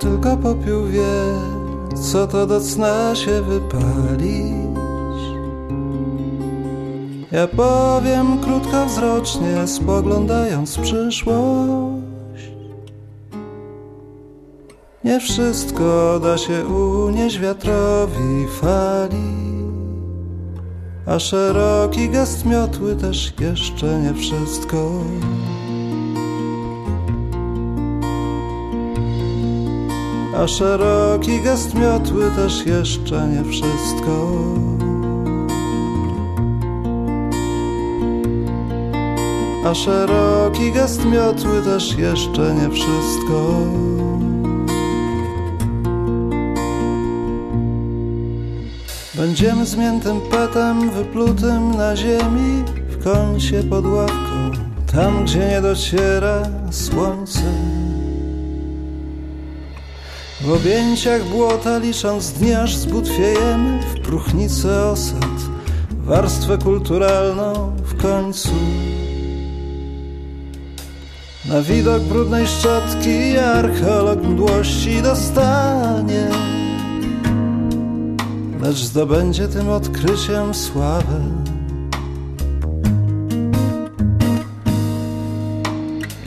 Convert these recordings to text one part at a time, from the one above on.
tylko popiół wie, co to do cna się wypalić. Ja powiem krótkowzrocznie, spoglądając w przyszłość. Nie wszystko da się unieść wiatrowi fali, a szeroki gest miotły też jeszcze nie wszystko. A szeroki gest miotły też jeszcze nie wszystko. A szeroki gest miotły też jeszcze nie wszystko. Będziemy zmiętym petem wyplutym na ziemi w kącie pod ławką, tam gdzie nie dociera słońce. W objęciach błota licząc dni aż zbutwiejemy w próchnicę osad, warstwę kulturalną w końcu. Na widok brudnej szczotki archeolog mdłości dostanie Lecz zdobędzie tym odkryciem sławę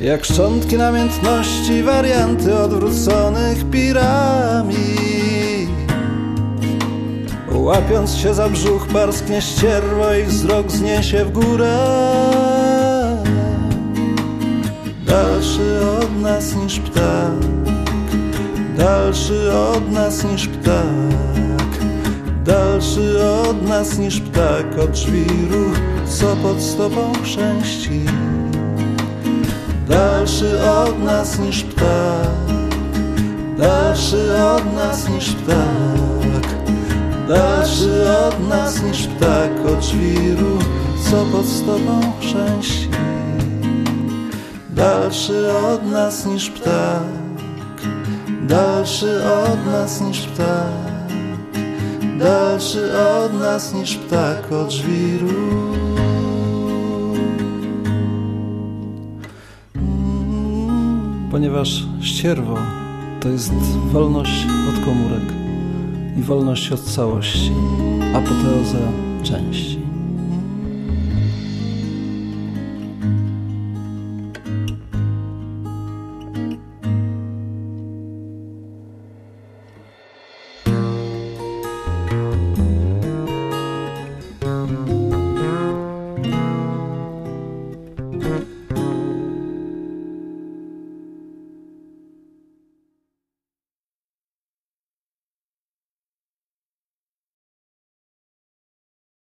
Jak szczątki namiętności, warianty odwróconych piramid. Łapiąc się za brzuch, parsknie ścierwo i wzrok zniesie w górę. Dalszy od nas niż ptak Dalszy od nas niż ptak Dalszy od nas niż ptak. Od żwiru, co pod stopą chrzęści Dalszy od nas niż ptak. Dalszy od nas niż ptak. Dalszy od nas niż ptak. Od żwiru, co pod stopą chrzęści Dalszy od nas niż ptak. Dalszy od nas niż ptak. Dalszy od nas niż ptak. Od żwiru Ponieważ ścierwo to jest wolność od komórek i wolność od całości, apoteoza części.